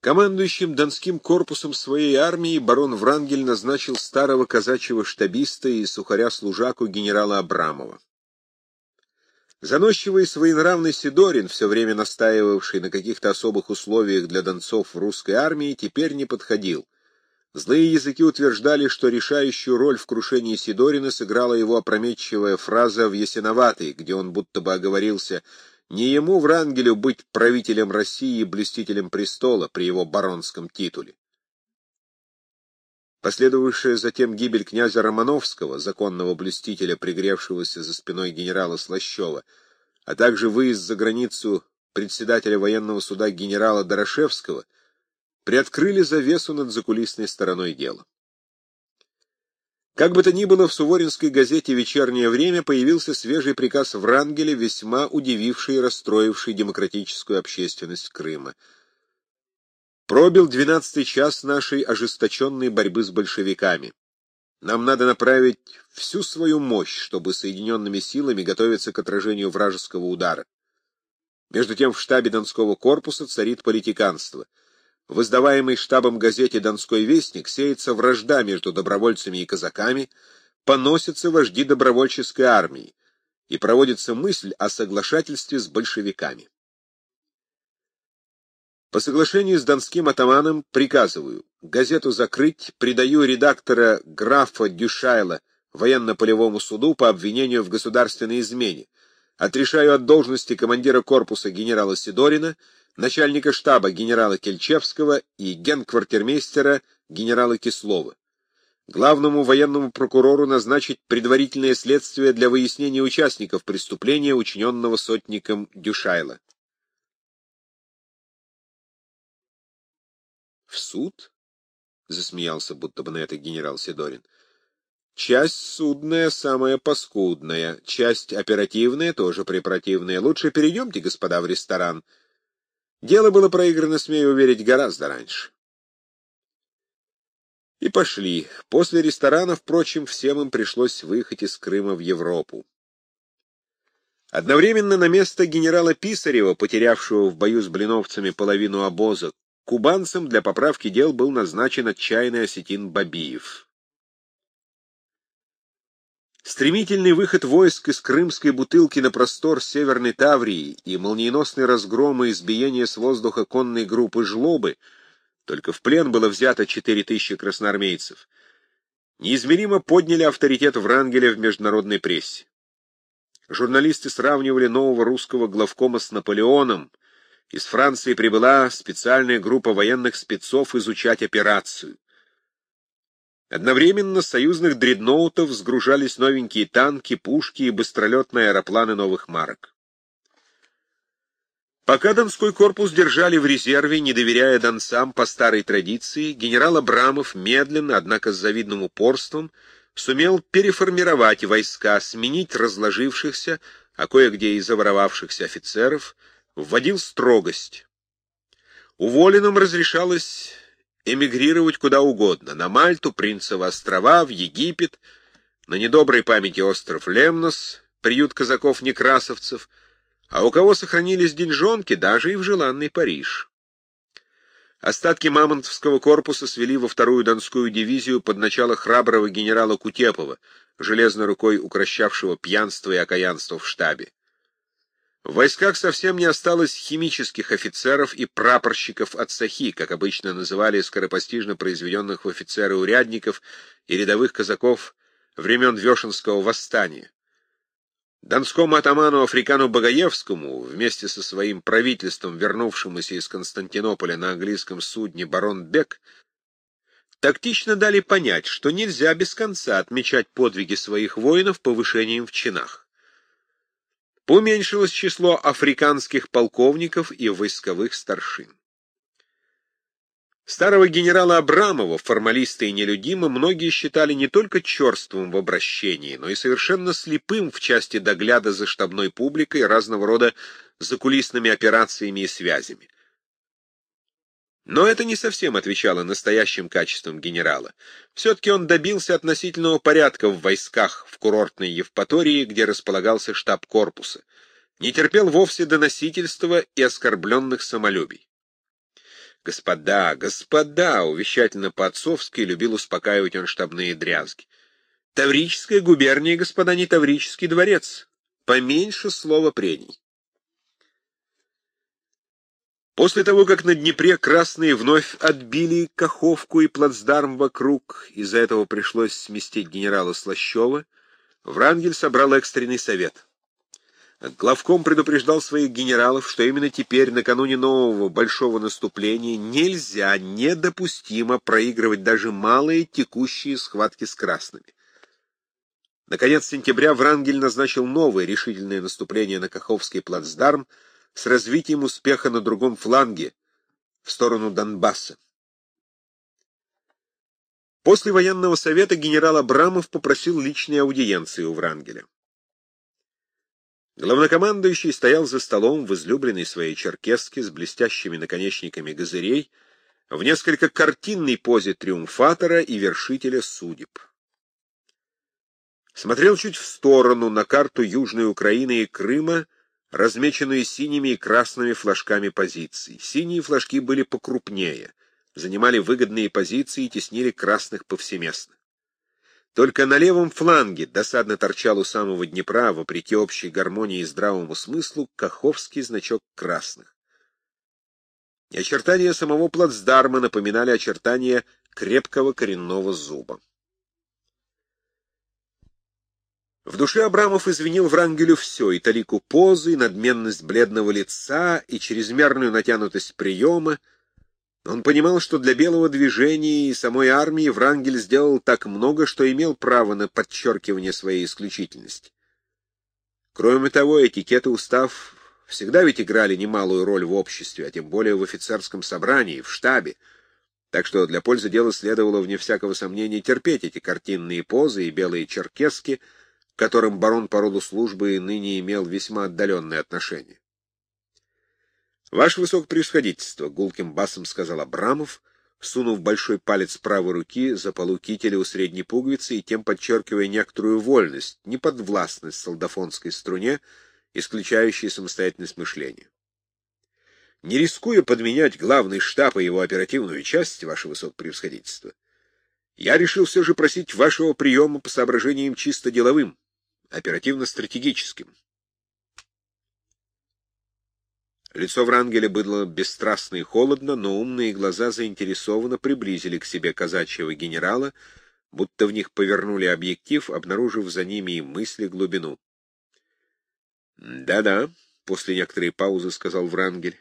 Командующим Донским корпусом своей армии барон Врангель назначил старого казачьего штабиста и сухаря-служаку генерала Абрамова. Заносчивый своенравный Сидорин, все время настаивавший на каких-то особых условиях для донцов в русской армии, теперь не подходил. Злые языки утверждали, что решающую роль в крушении Сидорина сыграла его опрометчивая фраза в Ясиноватой, где он будто бы оговорился не ему, Врангелю, быть правителем России и блюстителем престола при его баронском титуле. Последовавшая затем гибель князя Романовского, законного блюстителя, пригревшегося за спиной генерала Слащева, а также выезд за границу председателя военного суда генерала Дорошевского, приоткрыли завесу над закулисной стороной дела. Как бы то ни было, в Суворинской газете «Вечернее время» появился свежий приказ Врангеля, весьма удививший и расстроивший демократическую общественность Крыма. Пробил двенадцатый час нашей ожесточенной борьбы с большевиками. Нам надо направить всю свою мощь, чтобы соединенными силами готовиться к отражению вражеского удара. Между тем в штабе Донского корпуса царит политиканство — в издаваемой штабом газете «Донской вестник» сеется вражда между добровольцами и казаками, поносятся вожди добровольческой армии, и проводится мысль о соглашательстве с большевиками. По соглашению с донским атаманом приказываю газету закрыть, предаю редактора графа Дюшайла военно-полевому суду по обвинению в государственной измене, отрешаю от должности командира корпуса генерала Сидорина начальника штаба генерала Кельчевского и генквартирмейстера генерала Кислова. Главному военному прокурору назначить предварительное следствие для выяснения участников преступления, учиненного сотником Дюшайла. «В суд?» — засмеялся будто бы на это генерал Сидорин. «Часть судная самая паскудная, часть оперативная тоже препротивная. Лучше перейдемте, господа, в ресторан». Дело было проиграно, смею уверить, гораздо раньше. И пошли. После ресторана, впрочем, всем им пришлось выехать из Крыма в Европу. Одновременно на место генерала Писарева, потерявшего в бою с блиновцами половину обоза, кубанцем для поправки дел был назначен отчаянный осетин Бабиев. Стремительный выход войск из крымской бутылки на простор Северной Таврии и молниеносный разгром и избиение с воздуха конной группы «Жлобы» только в плен было взято 4000 красноармейцев, неизмеримо подняли авторитет Врангеля в международной прессе. Журналисты сравнивали нового русского главкома с Наполеоном, из Франции прибыла специальная группа военных спецов изучать операцию. Одновременно союзных дредноутов сгружались новенькие танки, пушки и быстролетные аэропланы новых марок. Пока Донской корпус держали в резерве, не доверяя донцам по старой традиции, генерал Абрамов медленно, однако с завидным упорством, сумел переформировать войска, сменить разложившихся, а кое-где и заворовавшихся офицеров, вводил строгость. Уволенным разрешалось эмигрировать куда угодно, на Мальту, Принцево острова, в Египет, на недоброй памяти остров Лемнос, приют казаков-некрасовцев, а у кого сохранились деньжонки, даже и в желанный Париж. Остатки Мамонтовского корпуса свели во вторую Донскую дивизию под начало храброго генерала Кутепова, железной рукой укращавшего пьянство и окаянство в штабе. В войсках совсем не осталось химических офицеров и прапорщиков от Сахи, как обычно называли скоропостижно произведенных в офицеры урядников и рядовых казаков времен Вешенского восстания. Донскому атаману Африкану Багаевскому, вместе со своим правительством, вернувшемуся из Константинополя на английском судне барон Бек, тактично дали понять, что нельзя без конца отмечать подвиги своих воинов повышением в чинах. Уменьшилось число африканских полковников и войсковых старшин. Старого генерала Абрамова, формалиста и нелюдима, многие считали не только черствым в обращении, но и совершенно слепым в части догляда за штабной публикой разного рода закулисными операциями и связями. Но это не совсем отвечало настоящим качествам генерала. Все-таки он добился относительного порядка в войсках в курортной Евпатории, где располагался штаб корпуса. Не терпел вовсе доносительства и оскорбленных самолюбий. «Господа, господа!» — увещательно по-отцовски любил успокаивать он штабные дрязги. «Таврическая губерния, господа, не Таврический дворец. Поменьше слова прений». После того, как на Днепре красные вновь отбили Каховку и плацдарм вокруг, из-за этого пришлось сместить генерала Слащева, Врангель собрал экстренный совет. Главком предупреждал своих генералов, что именно теперь, накануне нового большого наступления, нельзя, недопустимо проигрывать даже малые текущие схватки с красными. Наконец сентября Врангель назначил новое решительное наступление на Каховский плацдарм с развитием успеха на другом фланге, в сторону Донбасса. После военного совета генерал Абрамов попросил личной аудиенции у Врангеля. Главнокомандующий стоял за столом в излюбленной своей черкеске с блестящими наконечниками газырей, в несколько картинной позе триумфатора и вершителя судеб. Смотрел чуть в сторону на карту Южной Украины и Крыма, размеченную синими и красными флажками позиций. Синие флажки были покрупнее, занимали выгодные позиции и теснили красных повсеместно. Только на левом фланге досадно торчал у самого Днепра, вопреки общей гармонии и здравому смыслу, каховский значок красных. И очертания самого плацдарма напоминали очертания крепкого коренного зуба. В душе Абрамов извинил Врангелю все, и талику позы, и надменность бледного лица, и чрезмерную натянутость приема, он понимал, что для белого движения и самой армии Врангель сделал так много, что имел право на подчеркивание своей исключительности. Кроме того, этикет и устав всегда ведь играли немалую роль в обществе, а тем более в офицерском собрании, в штабе, так что для пользы дела следовало, вне всякого сомнения, терпеть эти картинные позы и белые черкески, которым барон по роду службы ныне имел весьма отдаленное отношение. — Ваше высокопревосходительство, — гулким басом сказал Абрамов, сунув большой палец правой руки за полу у средней пуговицы и тем подчеркивая некоторую вольность, неподвластность солдафонской струне, исключающей самостоятельность мышления. Не рискуя подменять главный штаб и его оперативную часть, ваше высокопревосходительство, я решил все же просить вашего приема по соображениям чисто деловым, оперативно-стратегическим. Лицо Врангеля было бесстрастно и холодно, но умные глаза заинтересованно приблизили к себе казачьего генерала, будто в них повернули объектив, обнаружив за ними и мысли глубину. «Да-да», — после некоторой паузы сказал Врангель.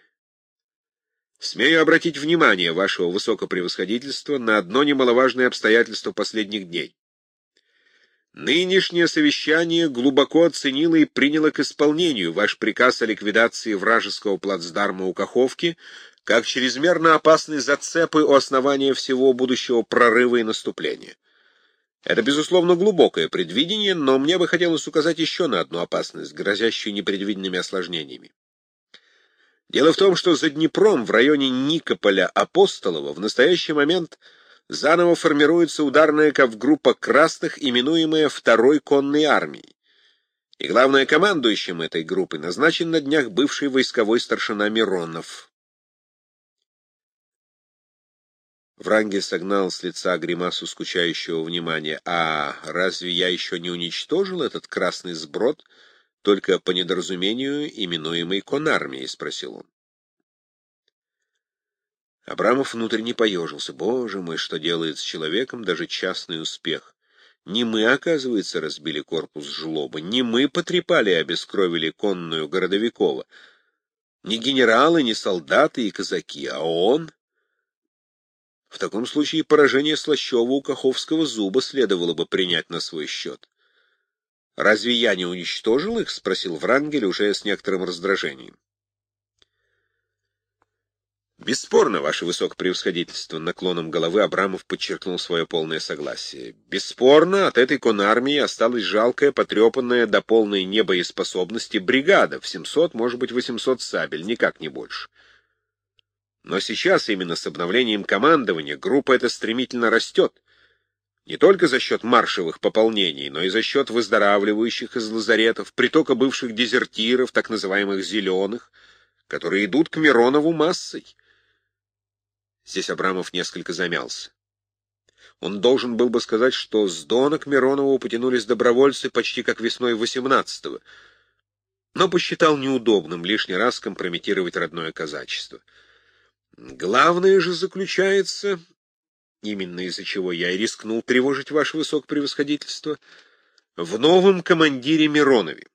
«Смею обратить внимание вашего высокопревосходительства на одно немаловажное обстоятельство последних дней. Нынешнее совещание глубоко оценило и приняло к исполнению ваш приказ о ликвидации вражеского плацдарма у Каховки как чрезмерно опасной зацепы у основания всего будущего прорыва и наступления. Это, безусловно, глубокое предвидение, но мне бы хотелось указать еще на одну опасность, грозящую непредвиденными осложнениями. Дело в том, что за Днепром в районе Никополя-Апостолова в настоящий момент – заново формируется ударная ковгруппа красных, именуемая Второй конной армией. И главное, командующим этой группы назначен на днях бывший войсковой старшина Миронов. Врангель согнал с лица гримасу скучающего внимания. «А разве я еще не уничтожил этот красный сброд, только по недоразумению именуемый конармией?» — спросил он. Абрамов внутренне поежился. Боже мой, что делает с человеком даже частный успех. Не мы, оказывается, разбили корпус жлоба, не мы потрепали и обескровили конную Городовикова. Не генералы, не солдаты и казаки, а он... В таком случае поражение Слащева у Каховского зуба следовало бы принять на свой счет. «Разве я не уничтожил их?» — спросил Врангель уже с некоторым раздражением. Бесспорно, ваше высокопревосходительство, наклоном головы Абрамов подчеркнул свое полное согласие. Бесспорно, от этой конармии осталась жалкая, потрепанная до полной небоеспособности бригада в 700, может быть, 800 сабель, никак не больше. Но сейчас именно с обновлением командования группа эта стремительно растет. Не только за счет маршевых пополнений, но и за счет выздоравливающих из лазаретов, притока бывших дезертиров, так называемых «зеленых», которые идут к Миронову массой. Здесь Абрамов несколько замялся. Он должен был бы сказать, что с Дона к Миронову потянулись добровольцы почти как весной 18-го, но посчитал неудобным лишний раз компрометировать родное казачество. Главное же заключается, именно из-за чего я и рискнул тревожить ваше высокопревосходительство, в новом командире Миронове.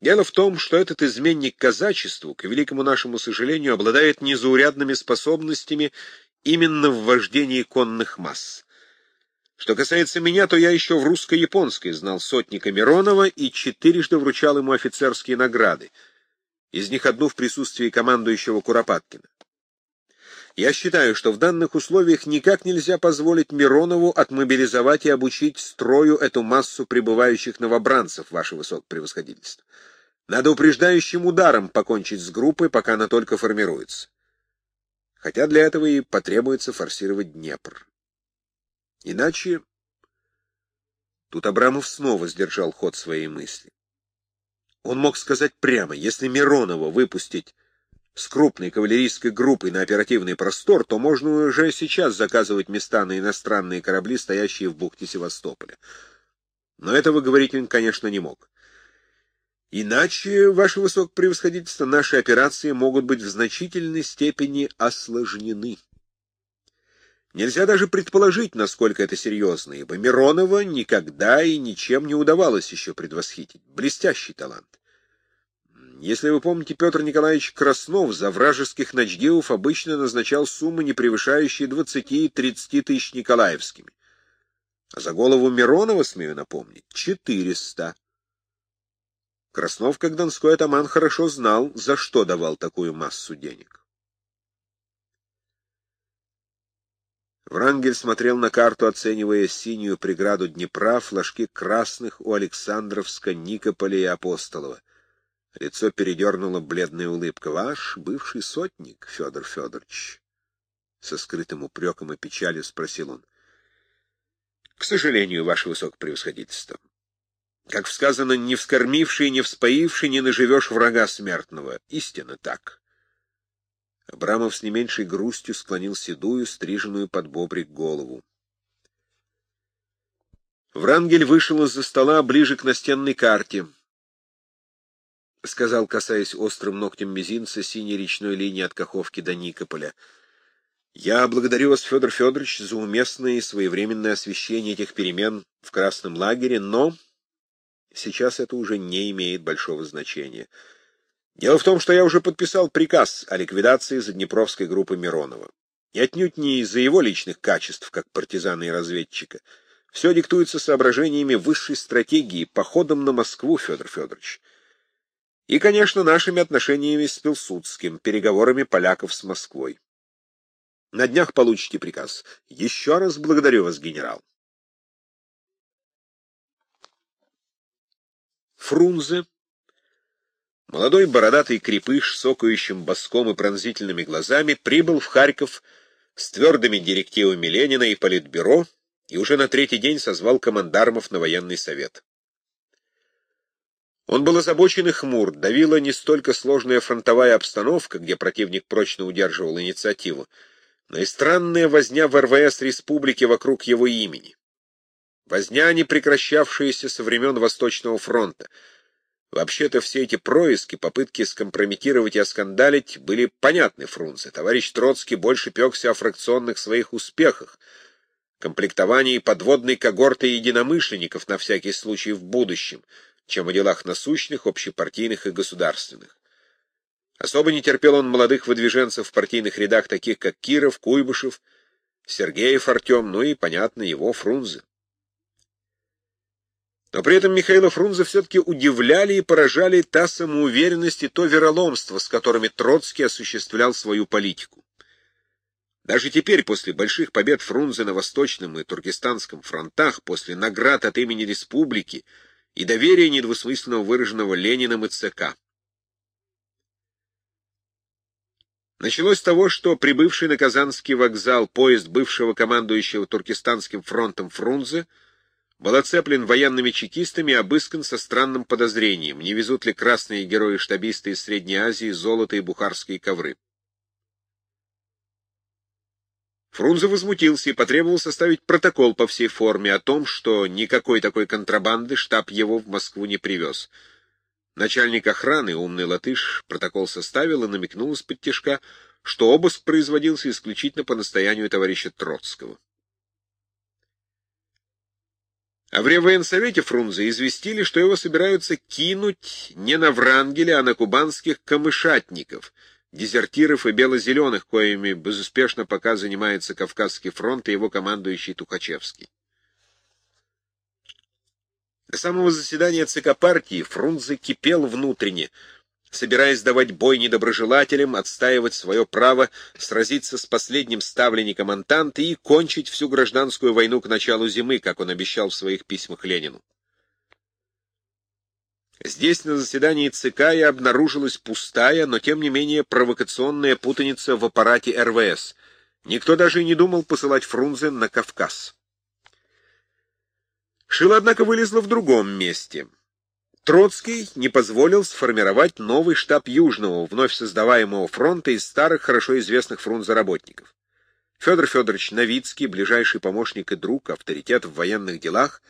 Дело в том, что этот изменник казачеству, к великому нашему сожалению, обладает незаурядными способностями именно в вождении конных масс. Что касается меня, то я еще в русско-японской знал сотника Миронова и четырежды вручал ему офицерские награды, из них одну в присутствии командующего Куропаткина. Я считаю, что в данных условиях никак нельзя позволить Миронову отмобилизовать и обучить строю эту массу прибывающих новобранцев, ваше высокопревосходительство. Надо упреждающим ударом покончить с группой, пока она только формируется хотя для этого и потребуется форсировать Днепр. Иначе... Тут Абрамов снова сдержал ход своей мысли. Он мог сказать прямо, если Миронова выпустить с крупной кавалерийской группой на оперативный простор, то можно уже сейчас заказывать места на иностранные корабли, стоящие в бухте Севастополя. Но этого говорить он, конечно, не мог. Иначе, ваше высокопревосходительство, наши операции могут быть в значительной степени осложнены. Нельзя даже предположить, насколько это серьезно, ибо Миронова никогда и ничем не удавалось еще предвосхитить. Блестящий талант. Если вы помните, Петр Николаевич Краснов за вражеских ночдевов обычно назначал суммы, не превышающие 20-30 тысяч николаевскими. А за голову Миронова, смею напомнить, 400. Краснов, как донской атаман, хорошо знал, за что давал такую массу денег. Врангель смотрел на карту, оценивая синюю преграду Днепра, флажки красных у Александровска, Никополя и Апостолова. Лицо передернула бледная улыбка. «Ваш бывший сотник, Федор Федорович?» Со скрытым упреком и печалью спросил он. «К сожалению, ваше высокопревосходительство, как сказано, не вскормивший, не вспоивший, не наживешь врага смертного. Истинно так. Абрамов с не меньшей грустью склонил седую, стриженную под бобрик голову. Врангель вышел из-за стола ближе к настенной карте. — сказал, касаясь острым ногтем мизинца синей речной линии от Каховки до Никополя. — Я благодарю вас, Федор Федорович, за уместное и своевременное освещение этих перемен в Красном лагере, но Сейчас это уже не имеет большого значения. Дело в том, что я уже подписал приказ о ликвидации Заднепровской группы Миронова. И отнюдь не из-за его личных качеств, как партизана и разведчика. Все диктуется соображениями высшей стратегии, походом на Москву, Федор Федорович. И, конечно, нашими отношениями с Пилсудским, переговорами поляков с Москвой. На днях получите приказ. Еще раз благодарю вас, генерал. Фрунзе, молодой бородатый крепыш с окающим боском и пронзительными глазами, прибыл в Харьков с твердыми директивами Ленина и Политбюро и уже на третий день созвал командармов на военный совет. Он был озабочен и хмур, давила не столько сложная фронтовая обстановка, где противник прочно удерживал инициативу, но и странная возня в РВС республики вокруг его имени. Возня, не прекращавшаяся со времен Восточного фронта. Вообще-то все эти происки, попытки скомпрометировать и оскандалить, были понятны Фрунзе. Товарищ Троцкий больше пекся о фракционных своих успехах, комплектовании подводной когорты единомышленников на всякий случай в будущем, чем о делах насущных, общепартийных и государственных. Особо не терпел он молодых выдвиженцев в партийных рядах, таких как Киров, Куйбышев, Сергеев Артем, ну и, понятно, его Фрунзе. Но при этом Михаила Фрунзе все-таки удивляли и поражали та самоуверенность и то вероломство, с которыми Троцкий осуществлял свою политику. Даже теперь, после больших побед Фрунзе на Восточном и Туркестанском фронтах, после наград от имени республики и доверия недвусмысленно выраженного Лениным и ЦК. Началось с того, что прибывший на Казанский вокзал поезд бывшего командующего Туркестанским фронтом Фрунзе был оцеплен военными чекистами и обыскан со странным подозрением, не везут ли красные герои-штабисты из Средней Азии золото и бухарские ковры. Фрунзе возмутился и потребовал составить протокол по всей форме о том, что никакой такой контрабанды штаб его в Москву не привез. Начальник охраны, умный латыш, протокол составил и намекнул из-под тяжка, что обыск производился исключительно по настоянию товарища Троцкого. А в Реввоенсовете Фрунзе известили, что его собираются кинуть не на Врангеля, а на кубанских камышатников, дезертиров и бело-зеленых, коими безуспешно пока занимается Кавказский фронт и его командующий Тухачевский. До самого заседания ЦК партии Фрунзе кипел внутренне — собираясь давать бой недоброжелателям, отстаивать свое право сразиться с последним ставленником Антанты и кончить всю гражданскую войну к началу зимы, как он обещал в своих письмах Ленину. Здесь, на заседании ЦК, и обнаружилась пустая, но тем не менее провокационная путаница в аппарате РВС. Никто даже и не думал посылать Фрунзе на Кавказ. Шило, однако, вылезло в другом месте — Троцкий не позволил сформировать новый штаб Южного, вновь создаваемого фронта из старых, хорошо известных фрунзе работников. Федор Федорович Новицкий, ближайший помощник и друг, авторитет в военных делах,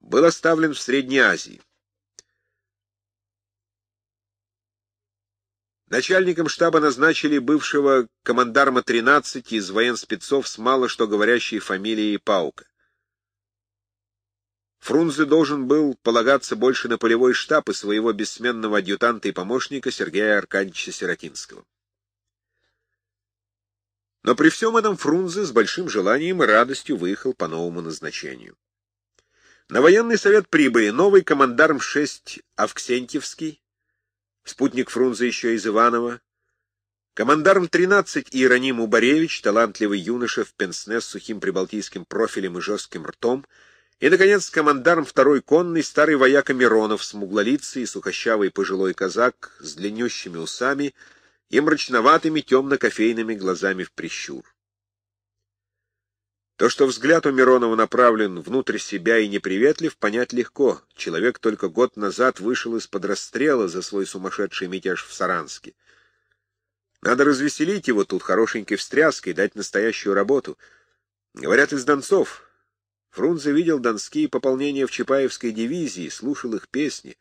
был оставлен в Средней Азии. Начальником штаба назначили бывшего командарма 13 из военспецов с мало что говорящей фамилией Паука. Фрунзе должен был полагаться больше на полевой штаб и своего бессменного адъютанта и помощника Сергея Аркадьевича Сиротинского. Но при всем этом Фрунзе с большим желанием и радостью выехал по новому назначению. На военный совет прибыли новый командарм 6 Авксентьевский, спутник Фрунзе еще из Иванова, командарм 13 Иероним Убаревич, талантливый юноша в пенсне с сухим прибалтийским профилем и жестким ртом, и, наконец, командарм второй конный, старый вояка Миронов, смуглолицый и сухощавый пожилой казак с длиннющими усами и мрачноватыми темно-кофейными глазами в прищур. То, что взгляд у Миронова направлен внутрь себя и неприветлив, понять легко. Человек только год назад вышел из-под расстрела за свой сумасшедший мятеж в Саранске. Надо развеселить его тут хорошенькой встряской, дать настоящую работу. Говорят, из Донцов. Фрунзе видел донские пополнения в Чапаевской дивизии, слушал их песни.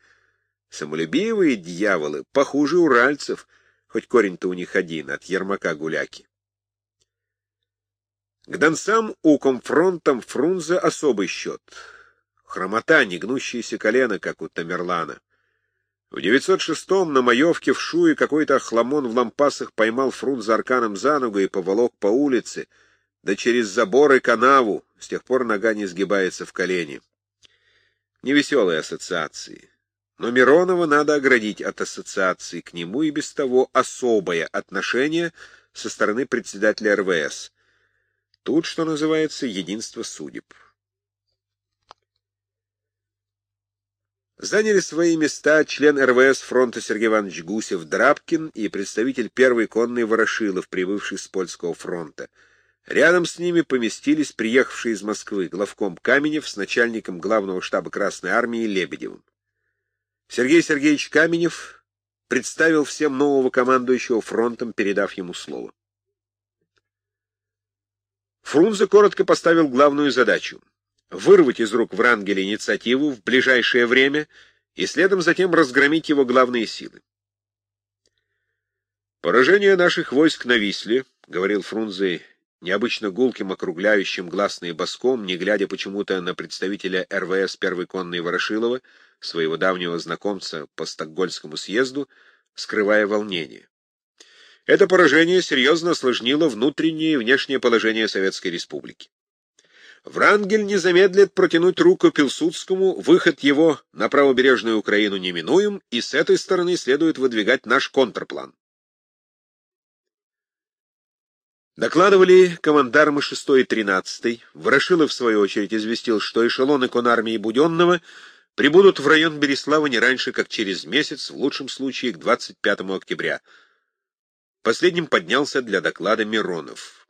Самолюбивые дьяволы, похуже уральцев, хоть корень-то у них один, от Ермака гуляки. К донцам у комфронтом Фрунзе особый счет. Хромота, негнущиеся колено, как у Тамерлана. В 906-м на Маевке в Шуе какой-то хламон в лампасах поймал Фрунзе арканом за ногу и поволок по улице — да через забор и канаву, с тех пор нога не сгибается в колени. Невеселые ассоциации. Но Миронова надо оградить от ассоциаций, к нему и без того особое отношение со стороны председателя РВС. Тут, что называется, единство судеб. Заняли свои места член РВС фронта Сергей Иванович Гусев-Драбкин и представитель первой конной Ворошилов, прибывший с польского фронта. Рядом с ними поместились приехавшие из Москвы главком Каменев с начальником главного штаба Красной Армии Лебедевым. Сергей Сергеевич Каменев представил всем нового командующего фронтом, передав ему слово. Фрунзе коротко поставил главную задачу — вырвать из рук Врангеля инициативу в ближайшее время и следом затем разгромить его главные силы. «Поражение наших войск на Висле», — говорил Фрунзе необычно гулким, округляющим гласные боском, не глядя почему-то на представителя РВС первой конной Ворошилова, своего давнего знакомца по Стокгольмскому съезду, скрывая волнение. Это поражение серьезно осложнило внутреннее и внешнее положение Советской Республики. Врангель не замедлит протянуть руку Пилсудскому, выход его на правобережную Украину неминуем, и с этой стороны следует выдвигать наш контрплан. Докладывали командармы 6 и 13 Ворошилов, в свою очередь, известил, что эшелоны конармии Буденного прибудут в район Береслава не раньше, как через месяц, в лучшем случае к 25 октября. Последним поднялся для доклада Миронов.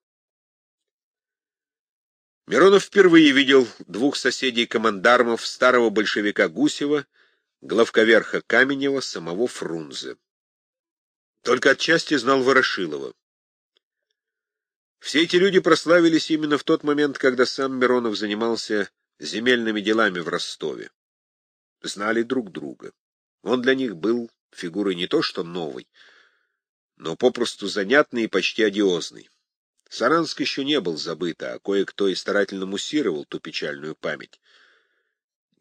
Миронов впервые видел двух соседей командармов, старого большевика Гусева, главковерха Каменева, самого Фрунзе. Только отчасти знал Ворошилова. Все эти люди прославились именно в тот момент, когда сам Миронов занимался земельными делами в Ростове. Знали друг друга. Он для них был фигурой не то что новой, но попросту занятной и почти одиозной. Саранск еще не был забыт, а кое-кто и старательно муссировал ту печальную память.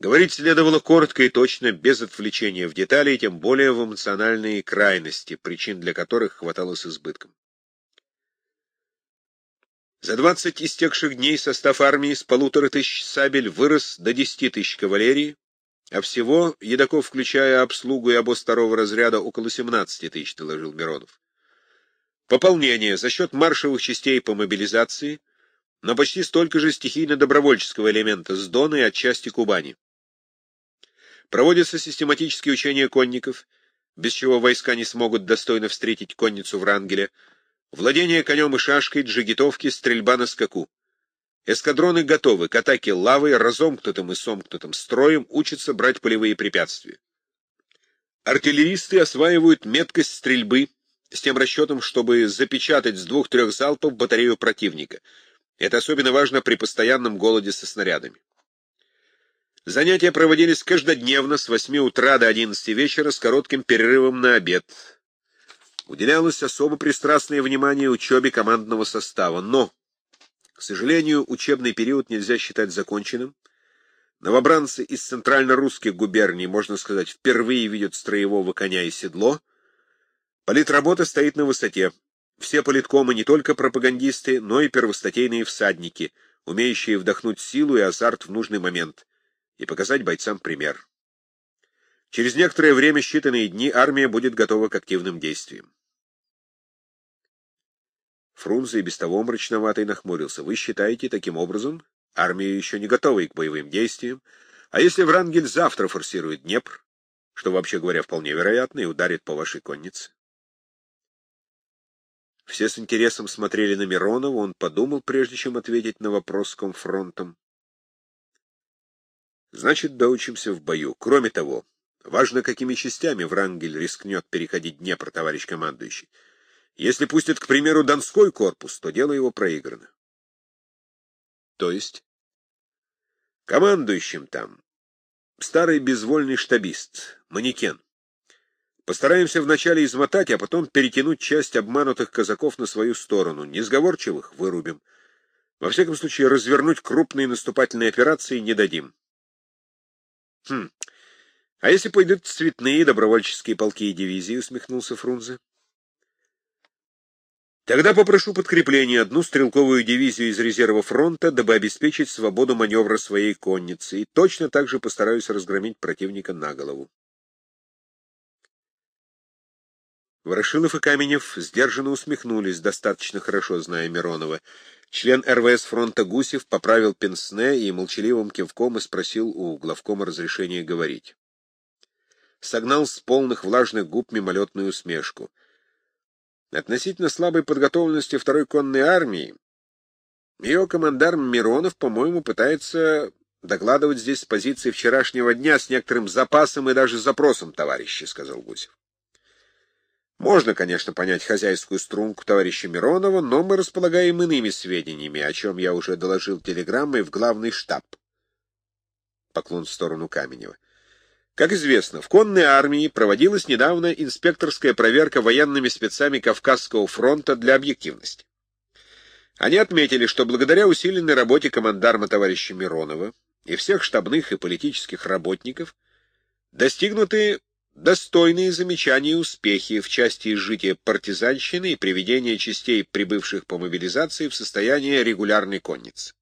Говорить следовало коротко и точно, без отвлечения в детали, тем более в эмоциональные крайности, причин для которых хватало с избытком. За двадцать истекших дней состав армии с полутора тысяч сабель вырос до десяти тысяч кавалерии, а всего, едоков, включая обслугу и обоз второго разряда, около семнадцати тысяч, доложил Миронов. Пополнение за счет маршевых частей по мобилизации, но почти столько же стихийно-добровольческого элемента с Дона и отчасти Кубани. Проводятся систематические учения конников, без чего войска не смогут достойно встретить конницу Врангеля, владение конем и шашкой, джигитовки, стрельба на скаку. Эскадроны готовы к атаке лавой, разомкнутым и сомкнутым строем, учатся брать полевые препятствия. Артиллеристы осваивают меткость стрельбы с тем расчетом, чтобы запечатать с двух-трех залпов батарею противника. Это особенно важно при постоянном голоде со снарядами. Занятия проводились каждодневно с 8 утра до 11 вечера с коротким перерывом на обед. Уделялось особо пристрастное внимание учебе командного состава, но, к сожалению, учебный период нельзя считать законченным. Новобранцы из центрально-русских губерний, можно сказать, впервые видят строевого коня и седло. Политработа стоит на высоте. Все политкомы не только пропагандисты, но и первостатейные всадники, умеющие вдохнуть силу и азарт в нужный момент и показать бойцам пример. Через некоторое время, считанные дни, армия будет готова к активным действиям. Фрунзе и без того мрачноватый нахмурился. Вы считаете, таким образом, армия еще не готова к боевым действиям? А если Врангель завтра форсирует Днепр, что, вообще говоря, вполне вероятно, и ударит по вашей коннице? Все с интересом смотрели на Миронова, он подумал, прежде чем ответить на вопрос с комфронтом. Значит, доучимся в бою. Кроме того, важно, какими частями Врангель рискнет переходить Днепр, товарищ командующий. Если пустят, к примеру, Донской корпус, то дело его проиграно. То есть? Командующим там старый безвольный штабист, манекен. Постараемся вначале измотать, а потом перетянуть часть обманутых казаков на свою сторону. Несговорчивых вырубим. Во всяком случае, развернуть крупные наступательные операции не дадим. Хм. А если пойдут цветные добровольческие полки и дивизии, усмехнулся Фрунзе. Тогда попрошу подкрепление одну стрелковую дивизию из резерва фронта, дабы обеспечить свободу маневра своей конницы, и точно так же постараюсь разгромить противника на голову. Ворошилов и Каменев сдержанно усмехнулись, достаточно хорошо зная Миронова. Член РВС фронта Гусев поправил пенсне и молчаливым кивком и спросил у главкома разрешения говорить. Согнал с полных влажных губ мимолетную усмешку. Относительно слабой подготовленности второй конной армии ее командарм Миронов, по-моему, пытается докладывать здесь с позиции вчерашнего дня с некоторым запасом и даже запросом, товарищи, — сказал Гусев. Можно, конечно, понять хозяйскую струнку товарища Миронова, но мы располагаем иными сведениями, о чем я уже доложил телеграммой в главный штаб. Поклон в сторону Каменева. Как известно, в конной армии проводилась недавно инспекторская проверка военными спецами Кавказского фронта для объективности. Они отметили, что благодаря усиленной работе командарма товарища Миронова и всех штабных и политических работников достигнуты достойные замечания и успехи в части изжития партизанщины и приведения частей, прибывших по мобилизации, в состояние регулярной конницы.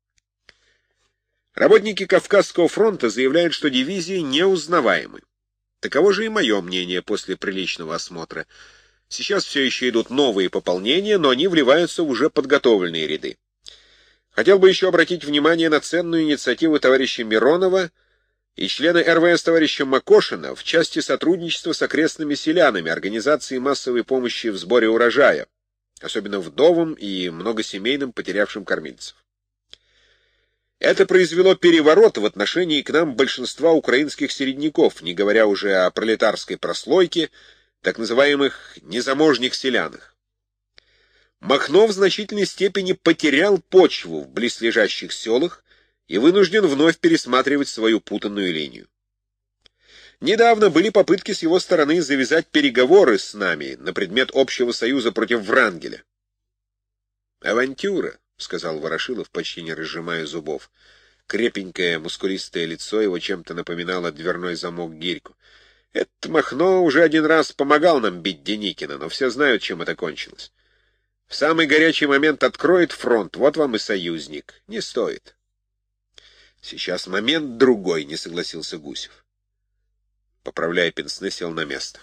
Работники Кавказского фронта заявляют, что дивизии неузнаваемы. Таково же и мое мнение после приличного осмотра. Сейчас все еще идут новые пополнения, но они вливаются в уже подготовленные ряды. Хотел бы еще обратить внимание на ценную инициативу товарища Миронова и члена РВС товарища Макошина в части сотрудничества с окрестными селянами, организации массовой помощи в сборе урожая, особенно вдовам и многосемейным, потерявшим кормильцев. Это произвело переворот в отношении к нам большинства украинских середняков, не говоря уже о пролетарской прослойке, так называемых незаможних селянах. Махно в значительной степени потерял почву в близлежащих селах и вынужден вновь пересматривать свою путанную линию. Недавно были попытки с его стороны завязать переговоры с нами на предмет общего союза против Врангеля. «Авантюра», — сказал Ворошилов, почти не разжимая зубов. Крепенькое, мускулистое лицо его чем-то напоминало дверной замок гирьку. «Это Махно уже один раз помогал нам бить Деникина, но все знают, чем это кончилось. В самый горячий момент откроет фронт, вот вам и союзник. Не стоит». «Сейчас момент другой», — не согласился Гусев поправляя пенсне, сел на место.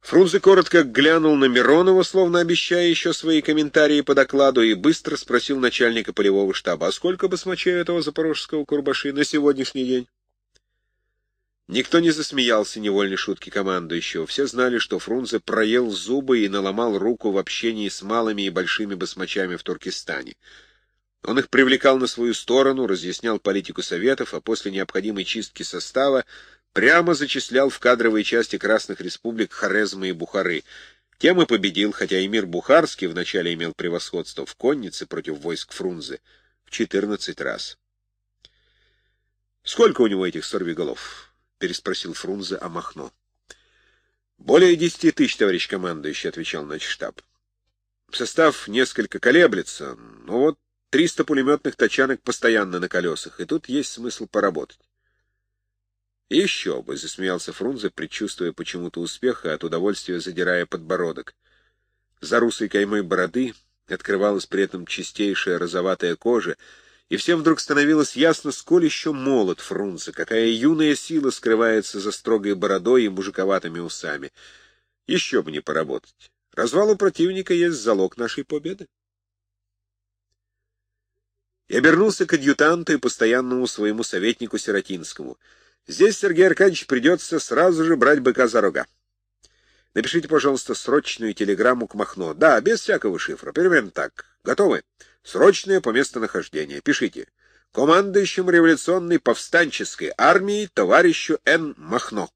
Фрунзе коротко глянул на Миронова, словно обещая еще свои комментарии по докладу, и быстро спросил начальника полевого штаба, а сколько басмачей этого запорожского Курбаши на сегодняшний день? Никто не засмеялся невольной шутки командующего. Все знали, что Фрунзе проел зубы и наломал руку в общении с малыми и большими басмачами в Туркестане. Он их привлекал на свою сторону, разъяснял политику Советов, а после необходимой чистки состава прямо зачислял в кадровые части Красных Республик Хорезма и Бухары. Тем и победил, хотя эмир Бухарский вначале имел превосходство в коннице против войск Фрунзе в 14 раз. «Сколько у него этих сорвиголов?» — переспросил Фрунзе о Махно. «Более десяти тысяч, товарищ командующий», — отвечал начштаб. «Состав несколько колеблется, но вот Триста пулеметных тачанок постоянно на колесах, и тут есть смысл поработать. еще бы, — засмеялся Фрунзе, предчувствуя почему-то успеха, от удовольствия задирая подбородок. За русой каймой бороды открывалась при этом чистейшая розоватая кожа, и всем вдруг становилось ясно, сколь еще молод Фрунзе, какая юная сила скрывается за строгой бородой и мужиковатыми усами. Еще бы не поработать. Развал у противника есть залог нашей победы и обернулся к адъютанту и постоянному своему советнику Сиротинскому. «Здесь, Сергей Аркадьевич, придется сразу же брать быка за рога. Напишите, пожалуйста, срочную телеграмму к Махно. Да, без всякого шифра. Примерно так. Готовы? Срочное по местонахождению. Пишите. Командующим революционной повстанческой армией товарищу Н. Махно.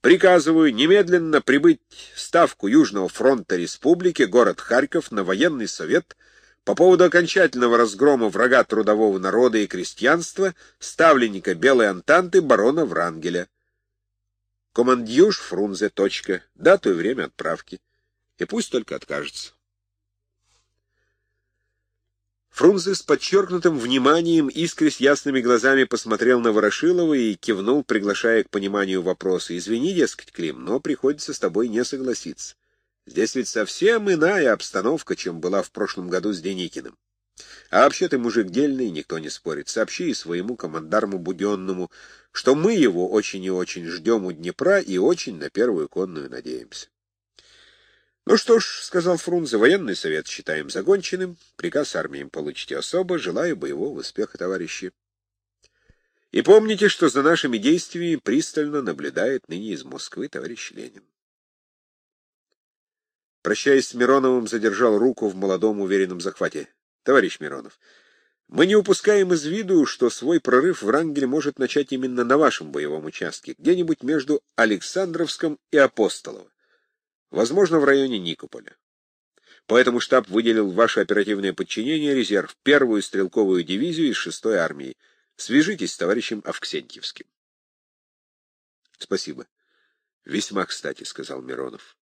Приказываю немедленно прибыть в Ставку Южного фронта Республики, город Харьков, на военный совет — по поводу окончательного разгрома врага трудового народа и крестьянства, ставленника Белой Антанты барона Врангеля. Командьюш Фрунзе. Точка. Дату и время отправки. И пусть только откажется. Фрунзе с подчеркнутым вниманием, искрясь ясными глазами, посмотрел на Ворошилова и кивнул, приглашая к пониманию вопроса. «Извини, дескать, Клим, но приходится с тобой не согласиться. Здесь ведь совсем иная обстановка, чем была в прошлом году с Деникиным. А вообще ты мужик дельный, никто не спорит. Сообщи и своему командарму Буденному, что мы его очень и очень ждем у Днепра и очень на первую конную надеемся. «Ну что ж», — сказал Фрунзе, — «военный совет считаем законченным, приказ армиям получите особо, желаю боевого успеха, товарищи. И помните, что за нашими действиями пристально наблюдает ныне из Москвы товарищ Ленин». Прощаясь с Мироновым, задержал руку в молодом уверенном захвате. «Товарищ Миронов, мы не упускаем из виду, что свой прорыв Врангель может начать именно на вашем боевом участке, где-нибудь между Александровском и Апостолово, возможно, в районе Никополя. Поэтому штаб выделил ваше оперативное подчинение резерв, первую стрелковую дивизию из шестой армии. Свяжитесь с товарищем Авксентьевским. — Спасибо. — Весьма кстати, — сказал Миронов.